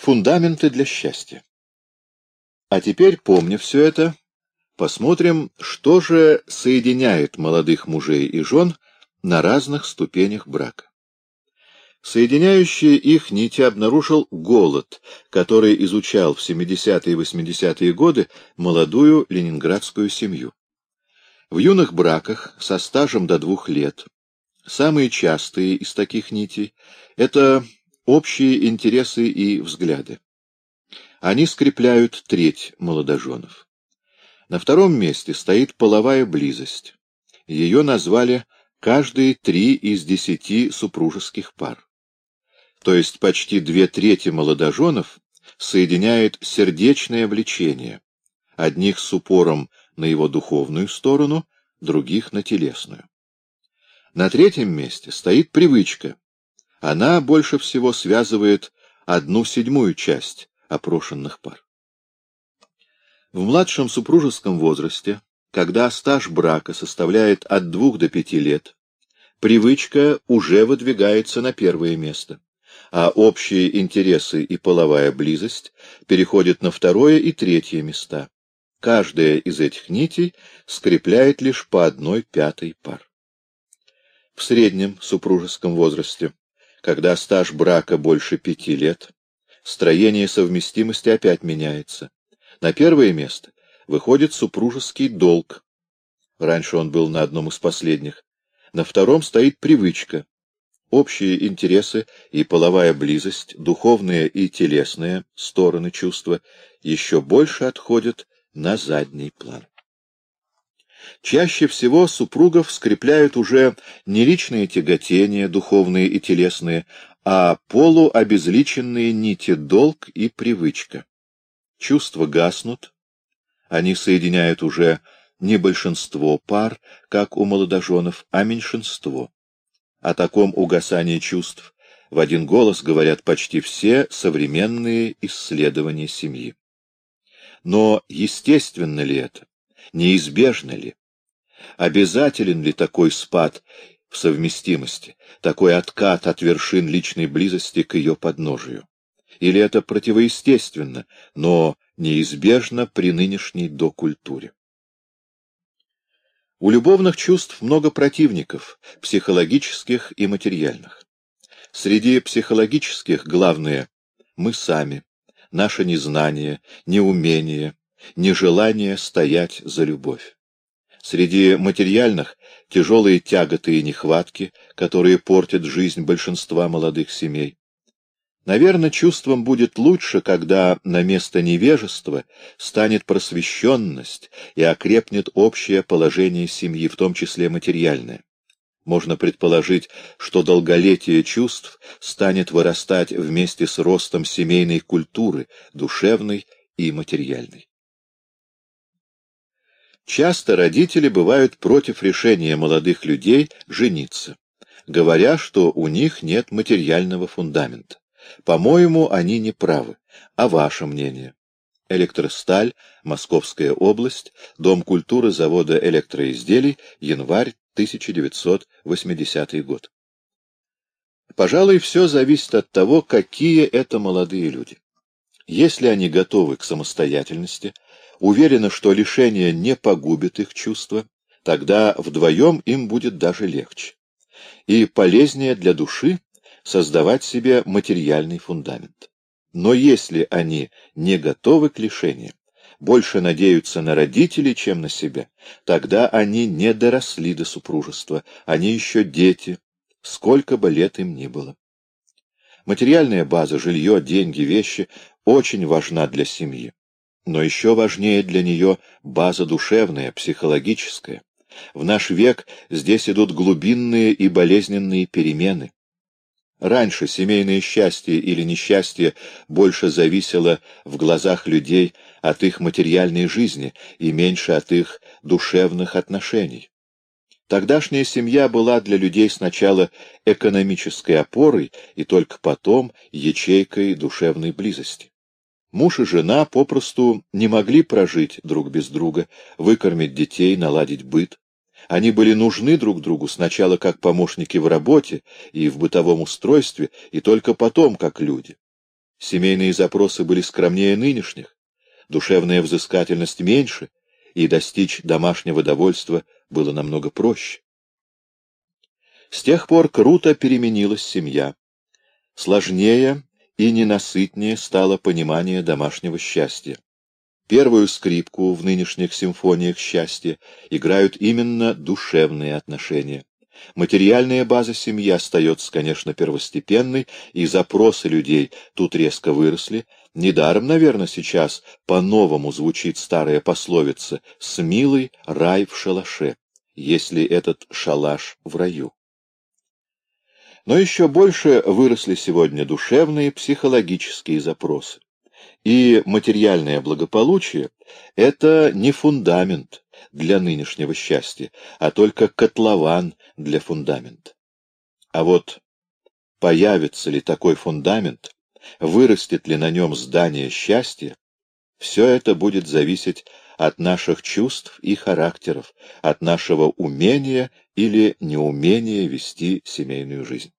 Фундаменты для счастья. А теперь, помня все это, посмотрим, что же соединяет молодых мужей и жен на разных ступенях брака. Соединяющие их нити обнаружил голод, который изучал в 70-е и 80-е годы молодую ленинградскую семью. В юных браках со стажем до двух лет самые частые из таких нитей — это общие интересы и взгляды. Они скрепляют треть молодоженов. На втором месте стоит половая близость. Ее назвали каждые три из десяти супружеских пар. То есть почти две трети молодоженов соединяет сердечное влечение, одних с упором на его духовную сторону, других на телесную. На третьем месте стоит привычка. Она больше всего связывает одну седьмую часть опрошенных пар. В младшем супружеском возрасте, когда стаж брака составляет от двух до пяти лет, привычка уже выдвигается на первое место а общие интересы и половая близость переходят на второе и третье места. Каждая из этих нитей скрепляет лишь по одной пятой пар. В среднем супружеском возрасте, когда стаж брака больше пяти лет, строение совместимости опять меняется. На первое место выходит супружеский долг. Раньше он был на одном из последних. На втором стоит привычка, Общие интересы и половая близость, духовные и телесные стороны чувства еще больше отходят на задний план. Чаще всего супругов скрепляют уже не личные тяготения, духовные и телесные, а полуобезличенные нити долг и привычка. Чувства гаснут, они соединяют уже не большинство пар, как у молодоженов, а меньшинство. О таком угасании чувств в один голос говорят почти все современные исследования семьи. Но естественно ли это? Неизбежно ли? Обязателен ли такой спад в совместимости, такой откат от вершин личной близости к ее подножию? Или это противоестественно, но неизбежно при нынешней докультуре? У любовных чувств много противников, психологических и материальных. Среди психологических главное — мы сами, наше незнание, неумение, нежелание стоять за любовь. Среди материальных — тяжелые тяготы и нехватки, которые портят жизнь большинства молодых семей. Наверное, чувством будет лучше, когда на место невежества станет просвещенность и окрепнет общее положение семьи, в том числе материальное. Можно предположить, что долголетие чувств станет вырастать вместе с ростом семейной культуры, душевной и материальной. Часто родители бывают против решения молодых людей жениться, говоря, что у них нет материального фундамента. По-моему, они не правы. А ваше мнение? Электросталь, Московская область, Дом культуры завода электроизделий, январь 1980 год. Пожалуй, все зависит от того, какие это молодые люди. Если они готовы к самостоятельности, уверены, что лишение не погубит их чувства, тогда вдвоем им будет даже легче. И полезнее для души создавать себе материальный фундамент. Но если они не готовы к лишениям, больше надеются на родителей, чем на себя, тогда они не доросли до супружества, они еще дети, сколько бы лет им ни было. Материальная база, жилье, деньги, вещи очень важна для семьи. Но еще важнее для нее база душевная, психологическая. В наш век здесь идут глубинные и болезненные перемены. Раньше семейное счастье или несчастье больше зависело в глазах людей от их материальной жизни и меньше от их душевных отношений. Тогдашняя семья была для людей сначала экономической опорой и только потом ячейкой душевной близости. Муж и жена попросту не могли прожить друг без друга, выкормить детей, наладить быт. Они были нужны друг другу сначала как помощники в работе и в бытовом устройстве, и только потом как люди. Семейные запросы были скромнее нынешних, душевная взыскательность меньше, и достичь домашнего довольства было намного проще. С тех пор круто переменилась семья. Сложнее и ненасытнее стало понимание домашнего счастья. Первую скрипку в нынешних симфониях счастья играют именно душевные отношения. Материальная база семьи остается, конечно, первостепенной, и запросы людей тут резко выросли. Недаром, наверное, сейчас по-новому звучит старая пословица «С милой рай в шалаше», если этот шалаш в раю. Но еще больше выросли сегодня душевные, психологические запросы. И материальное благополучие — это не фундамент для нынешнего счастья, а только котлован для фундамента. А вот появится ли такой фундамент, вырастет ли на нем здание счастья, все это будет зависеть от наших чувств и характеров, от нашего умения или неумения вести семейную жизнь.